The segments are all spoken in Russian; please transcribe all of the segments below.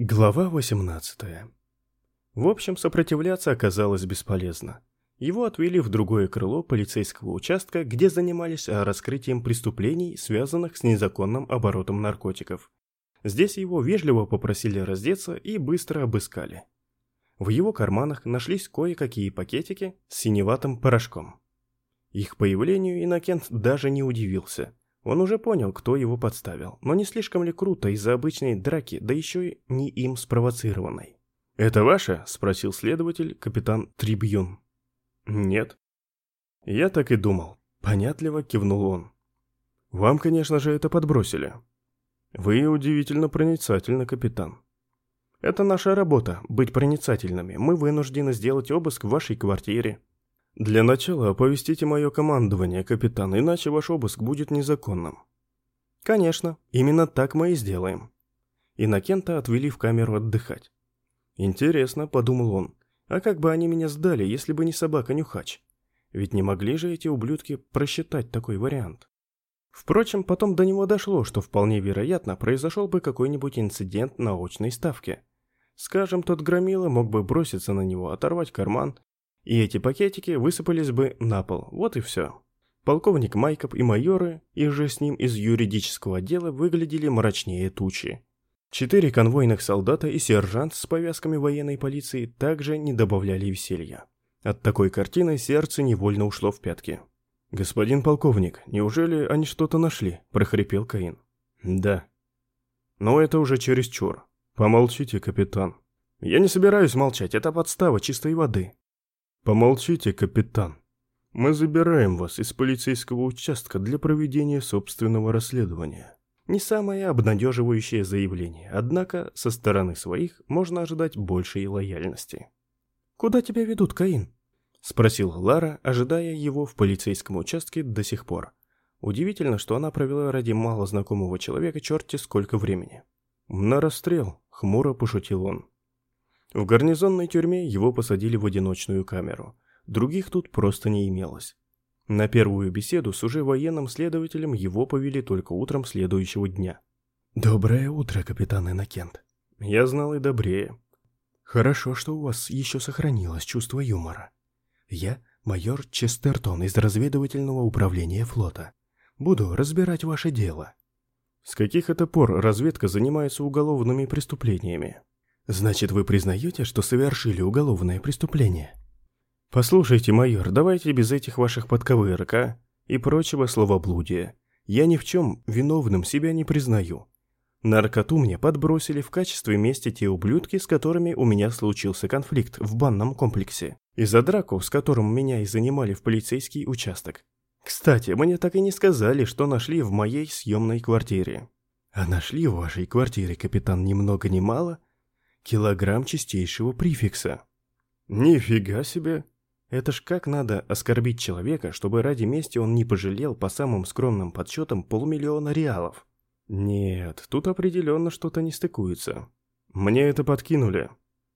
Глава 18 В общем, сопротивляться оказалось бесполезно. Его отвели в другое крыло полицейского участка, где занимались раскрытием преступлений, связанных с незаконным оборотом наркотиков. Здесь его вежливо попросили раздеться и быстро обыскали. В его карманах нашлись кое-какие пакетики с синеватым порошком. Их появлению Иннокент даже не удивился – он уже понял, кто его подставил, но не слишком ли круто из-за обычной драки, да еще и не им спровоцированной. «Это ваше?» – спросил следователь, капитан Трибьюн. «Нет». «Я так и думал», – понятливо кивнул он. «Вам, конечно же, это подбросили». «Вы удивительно проницательны, капитан». «Это наша работа – быть проницательными. Мы вынуждены сделать обыск в вашей квартире, «Для начала оповестите мое командование, капитан, иначе ваш обыск будет незаконным». «Конечно, именно так мы и сделаем». Иннокента отвели в камеру отдыхать. «Интересно», — подумал он, — «а как бы они меня сдали, если бы не собака-нюхач? Ведь не могли же эти ублюдки просчитать такой вариант». Впрочем, потом до него дошло, что вполне вероятно произошел бы какой-нибудь инцидент на очной ставке. Скажем, тот громила мог бы броситься на него, оторвать карман и эти пакетики высыпались бы на пол, вот и все. Полковник Майкоп и майоры, и же с ним из юридического отдела выглядели мрачнее тучи. Четыре конвойных солдата и сержант с повязками военной полиции также не добавляли веселья. От такой картины сердце невольно ушло в пятки. «Господин полковник, неужели они что-то нашли?» – прохрипел Каин. «Да». «Но это уже чересчур. Помолчите, капитан». «Я не собираюсь молчать, это подстава чистой воды. «Помолчите, капитан. Мы забираем вас из полицейского участка для проведения собственного расследования». Не самое обнадеживающее заявление, однако со стороны своих можно ожидать большей лояльности. «Куда тебя ведут, Каин?» – спросил Лара, ожидая его в полицейском участке до сих пор. Удивительно, что она провела ради мало знакомого человека черти сколько времени. «На расстрел», – хмуро пошутил он. В гарнизонной тюрьме его посадили в одиночную камеру. Других тут просто не имелось. На первую беседу с уже военным следователем его повели только утром следующего дня. «Доброе утро, капитан Иннокент». «Я знал и добрее». «Хорошо, что у вас еще сохранилось чувство юмора. Я майор Честертон из разведывательного управления флота. Буду разбирать ваше дело». «С каких это пор разведка занимается уголовными преступлениями?» Значит, вы признаете, что совершили уголовное преступление? Послушайте, майор, давайте без этих ваших подковырок, а? И прочего словоблудия. Я ни в чем виновным себя не признаю. Наркоту мне подбросили в качестве мести те ублюдки, с которыми у меня случился конфликт в банном комплексе. И за драку, с которым меня и занимали в полицейский участок. Кстати, мне так и не сказали, что нашли в моей съемной квартире. А нашли в вашей квартире, капитан, ни много ни мало, Килограмм чистейшего префикса. Нифига себе! Это ж как надо оскорбить человека, чтобы ради мести он не пожалел по самым скромным подсчетам полмиллиона реалов. Нет, тут определенно что-то не стыкуется. Мне это подкинули.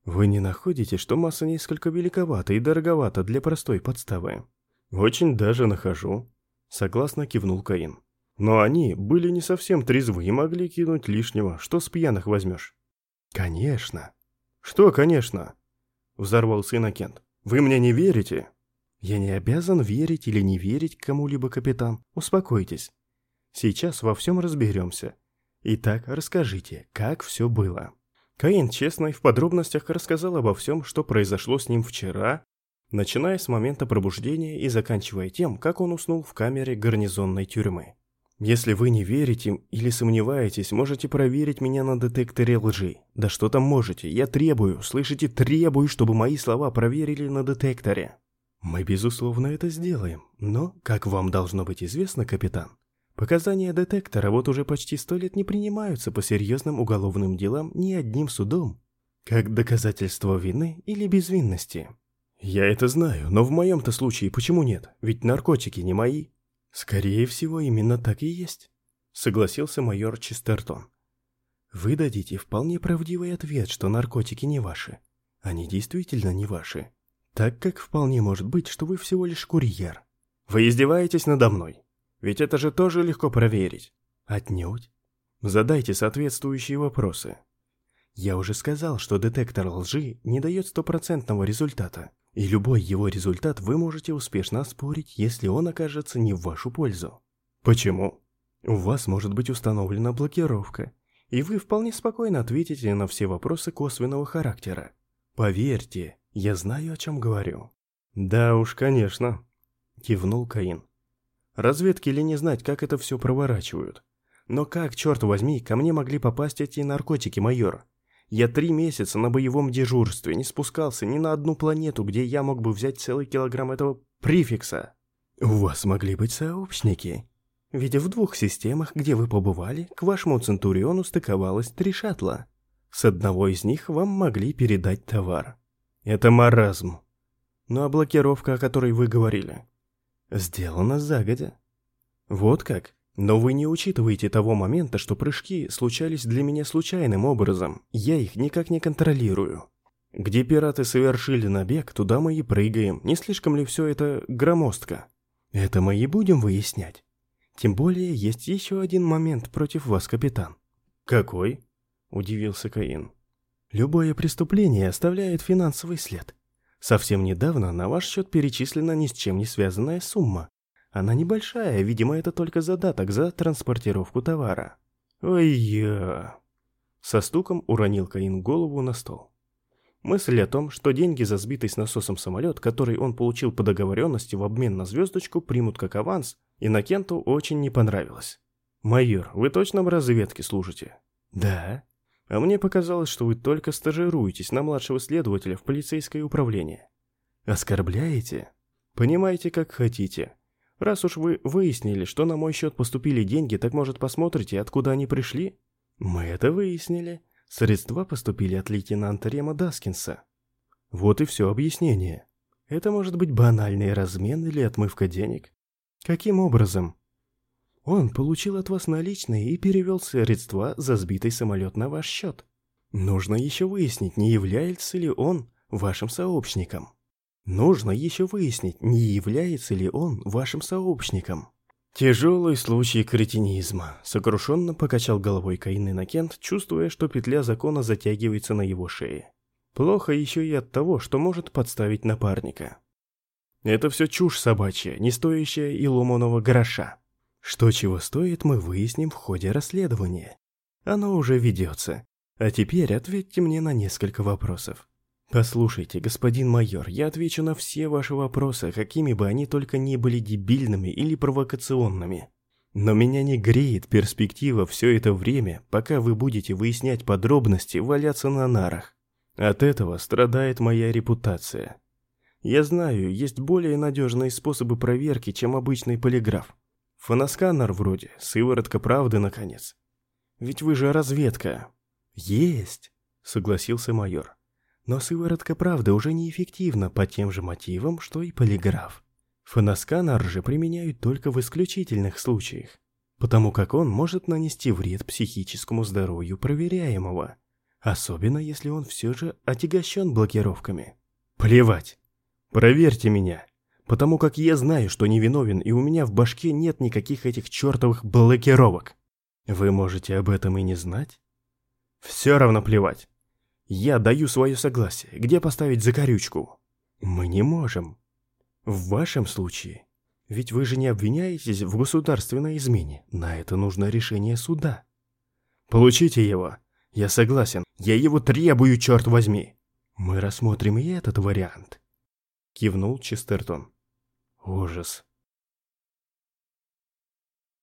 Вы не находите, что масса несколько великовата и дороговата для простой подставы? Очень даже нахожу. Согласно кивнул Каин. Но они были не совсем трезвы и могли кинуть лишнего, что с пьяных возьмешь. «Конечно». «Что «конечно»?» — взорвался Иннокент. «Вы мне не верите?» «Я не обязан верить или не верить кому-либо, капитан. Успокойтесь. Сейчас во всем разберемся. Итак, расскажите, как все было?» Каин честно и в подробностях рассказал обо всем, что произошло с ним вчера, начиная с момента пробуждения и заканчивая тем, как он уснул в камере гарнизонной тюрьмы. Если вы не верите или сомневаетесь, можете проверить меня на детекторе лжи. Да что там можете? Я требую, слышите, требую, чтобы мои слова проверили на детекторе. Мы, безусловно, это сделаем. Но, как вам должно быть известно, капитан, показания детектора вот уже почти сто лет не принимаются по серьезным уголовным делам ни одним судом, как доказательство вины или безвинности. Я это знаю, но в моем-то случае почему нет? Ведь наркотики не мои. «Скорее всего, именно так и есть», — согласился майор Честертон. «Вы дадите вполне правдивый ответ, что наркотики не ваши. Они действительно не ваши. Так как вполне может быть, что вы всего лишь курьер. Вы издеваетесь надо мной? Ведь это же тоже легко проверить. Отнюдь. Задайте соответствующие вопросы. Я уже сказал, что детектор лжи не дает стопроцентного результата, и любой его результат вы можете успешно оспорить, если он окажется не в вашу пользу. Почему? У вас может быть установлена блокировка, и вы вполне спокойно ответите на все вопросы косвенного характера. Поверьте, я знаю, о чем говорю. Да уж, конечно, кивнул Каин. Разведки ли не знать, как это все проворачивают? Но как, черт возьми, ко мне могли попасть эти наркотики, майор? Я три месяца на боевом дежурстве не спускался ни на одну планету, где я мог бы взять целый килограмм этого префикса. У вас могли быть сообщники. Ведь в двух системах, где вы побывали, к вашему Центуриону стыковалось три шаттла. С одного из них вам могли передать товар. Это маразм. Ну а блокировка, о которой вы говорили? Сделана загодя. Вот как? Но вы не учитываете того момента, что прыжки случались для меня случайным образом. Я их никак не контролирую. Где пираты совершили набег, туда мы и прыгаем. Не слишком ли все это громоздко? Это мы и будем выяснять. Тем более есть еще один момент против вас, капитан. Какой? Удивился Каин. Любое преступление оставляет финансовый след. Совсем недавно на ваш счет перечислена ни с чем не связанная сумма. Она небольшая, видимо, это только задаток за транспортировку товара. Ой-я... Со стуком уронил Каин голову на стол. Мысль о том, что деньги за сбитый с насосом самолет, который он получил по договоренности в обмен на звездочку, примут как аванс, Иннокенту очень не понравилась. «Майор, вы точно в разведке служите?» «Да». «А мне показалось, что вы только стажируетесь на младшего следователя в полицейское управление». «Оскорбляете?» «Понимаете, как хотите. Раз уж вы выяснили, что на мой счет поступили деньги, так может посмотрите, откуда они пришли? Мы это выяснили. Средства поступили от лейтенанта Рема Даскинса. Вот и все объяснение. Это может быть банальный размен или отмывка денег. Каким образом? Он получил от вас наличные и перевел средства за сбитый самолет на ваш счет. Нужно еще выяснить, не является ли он вашим сообщником. Нужно еще выяснить, не является ли он вашим сообщником. Тяжелый случай кретинизма. Сокрушенно покачал головой Каин Иннокент, чувствуя, что петля закона затягивается на его шее. Плохо еще и от того, что может подставить напарника. Это все чушь собачья, не стоящая и ломаного гроша. Что чего стоит, мы выясним в ходе расследования. Оно уже ведется. А теперь ответьте мне на несколько вопросов. «Послушайте, господин майор, я отвечу на все ваши вопросы, какими бы они только ни были дебильными или провокационными. Но меня не греет перспектива все это время, пока вы будете выяснять подробности, валяться на нарах. От этого страдает моя репутация. Я знаю, есть более надежные способы проверки, чем обычный полиграф. Фоносканер вроде, сыворотка правды, наконец. Ведь вы же разведка. Есть, согласился майор. Но сыворотка правды уже неэффективна по тем же мотивам, что и полиграф. Фоносканер же применяют только в исключительных случаях, потому как он может нанести вред психическому здоровью проверяемого, особенно если он все же отягощен блокировками. Плевать. Проверьте меня, потому как я знаю, что невиновен, и у меня в башке нет никаких этих чертовых блокировок. Вы можете об этом и не знать? Все равно плевать. Я даю свое согласие. Где поставить закорючку? Мы не можем. В вашем случае. Ведь вы же не обвиняетесь в государственной измене. На это нужно решение суда. Получите его. Я согласен. Я его требую, черт возьми. Мы рассмотрим и этот вариант. Кивнул Честертон. Ужас.